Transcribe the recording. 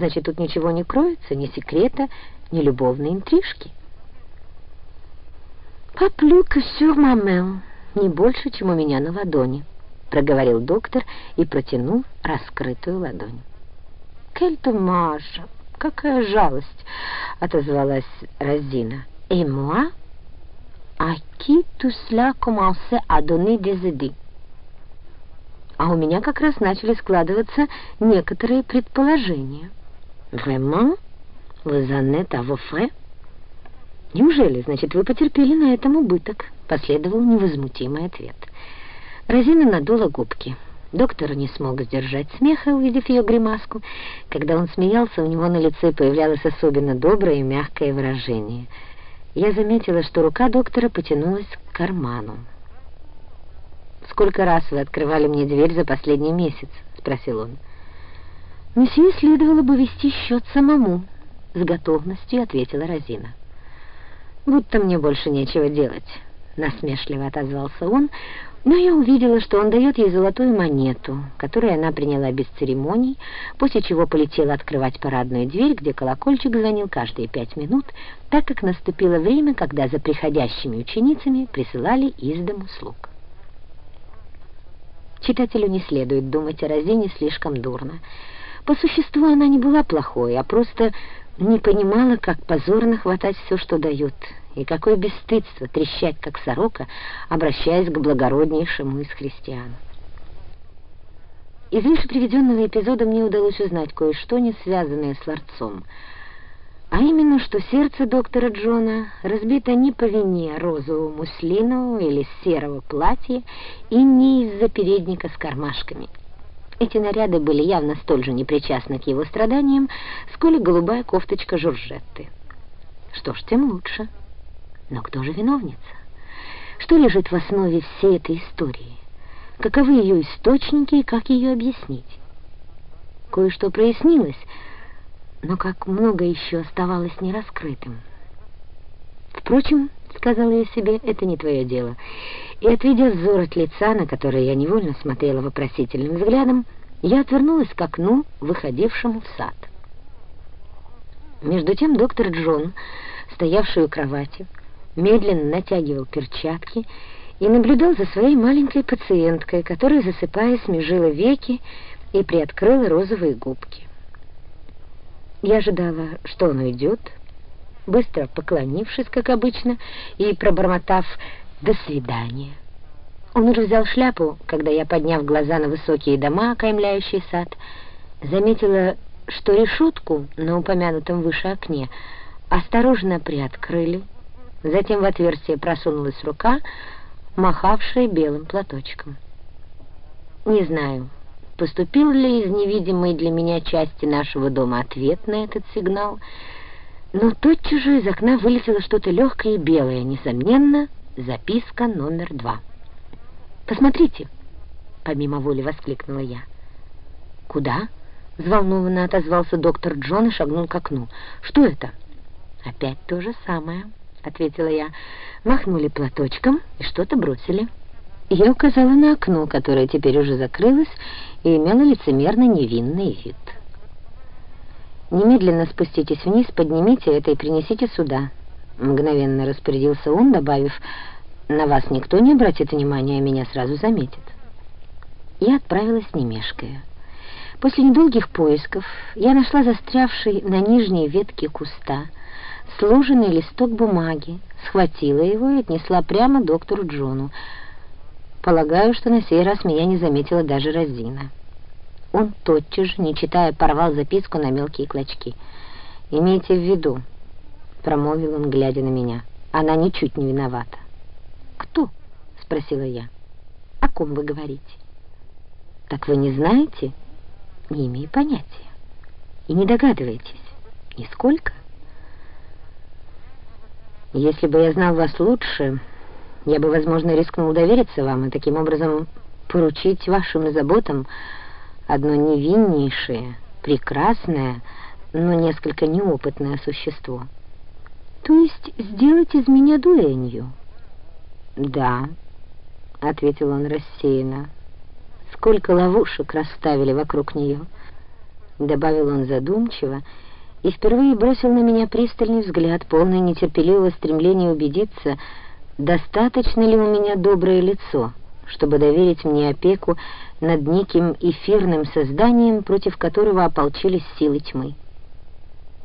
Значит, тут ничего не кроется, ни секрета, ни любовной интрижки. «Поплюка сюр мамел, не больше, чем у меня на ладони», — проговорил доктор и протянул раскрытую ладонь. «Кельта Маша, какая жалость!» — отозвалась Розина. «И tout cela commençait à donner des idées?» а у меня как раз начали складываться некоторые предположения. «Vraiment? Vous en êtes à vos frais?» «Неужели, значит, вы потерпели на этом убыток?» — последовал невозмутимый ответ. Розина надула губки. Доктор не смог сдержать смеха, увидев ее гримаску. Когда он смеялся, у него на лице появлялось особенно доброе и мягкое выражение. Я заметила, что рука доктора потянулась к карману. «Сколько раз вы открывали мне дверь за последний месяц?» — спросил он. «Месье следовало бы вести счет самому», — с готовностью ответила Розина. «Будто мне больше нечего делать», — насмешливо отозвался он, но я увидела, что он дает ей золотую монету, которую она приняла без церемоний, после чего полетела открывать парадную дверь, где колокольчик звонил каждые пять минут, так как наступило время, когда за приходящими ученицами присылали из дому слуг. Читателю не следует думать о Розине слишком дурно. По существу она не была плохой, а просто не понимала, как позорно хватать все, что дают, и какое бесстыдство трещать, как сорока, обращаясь к благороднейшему из христиан. Из выше приведенного эпизода мне удалось узнать кое-что, не связанное с ларцом — а именно, что сердце доктора Джона разбито не по вине розового муслинового или серого платья и не из-за передника с кармашками. Эти наряды были явно столь же непричастны к его страданиям, сколь и голубая кофточка Жоржетты. Что ж, тем лучше. Но кто же виновница? Что лежит в основе всей этой истории? Каковы ее источники и как ее объяснить? Кое-что прояснилось — но как много еще оставалось нераскрытым. «Впрочем, — сказала я себе, — это не твое дело». И, отведя взор от лица, на которое я невольно смотрела вопросительным взглядом, я отвернулась к окну, выходившему в сад. Между тем доктор Джон, стоявший у кровати, медленно натягивал перчатки и наблюдал за своей маленькой пациенткой, которая, засыпая, смежила веки и приоткрыла розовые губки. Я ожидала, что он уйдет, быстро поклонившись, как обычно, и пробормотав «до свидания». Он уже взял шляпу, когда я, подняв глаза на высокие дома, окаймляющие сад, заметила, что решетку на упомянутом выше окне осторожно приоткрыли, затем в отверстие просунулась рука, махавшая белым платочком. Не знаю, поступил ли из невидимой для меня части нашего дома ответ на этот сигнал, но тотчас же из окна вылетело что-то легкое и белое, несомненно, записка номер два. «Посмотрите!» — помимо воли воскликнула я. «Куда?» — взволнованно отозвался доктор Джон и шагнул к окну. «Что это?» «Опять то же самое», — ответила я. Махнули платочком и что-то бросили. Я указала на окно, которое теперь уже закрылось и имело лицемерно невинный вид. «Немедленно спуститесь вниз, поднимите это и принесите сюда», — мгновенно распорядился он, добавив, «на вас никто не обратит внимания, а меня сразу заметит». Я отправилась не мешкая. После недолгих поисков я нашла застрявший на нижней ветке куста сложенный листок бумаги, схватила его и отнесла прямо доктору Джону, Полагаю, что на сей раз меня не заметила даже Розина. Он тотчас же, не читая, порвал записку на мелкие клочки. «Имейте в виду», — промолвил он, глядя на меня, — «она ничуть не виновата». «Кто?» — спросила я. «О ком вы говорите?» «Так вы не знаете?» «Не имею понятия. И не догадываетесь. Нисколько?» «Если бы я знал вас лучше...» Я бы, возможно, рискнул довериться вам и таким образом поручить вашим заботам одно невиннейшее, прекрасное, но несколько неопытное существо. То есть сделать из меня дуэнью? Да, ответил он рассеянно. Сколько ловушек расставили вокруг нее. добавил он задумчиво, и впервые бросил на меня пристальный взгляд, полный нетерпеливого стремления убедиться, достаточно ли у меня доброе лицо, чтобы доверить мне опеку над неким эфирным созданием, против которого ополчились силы тьмы.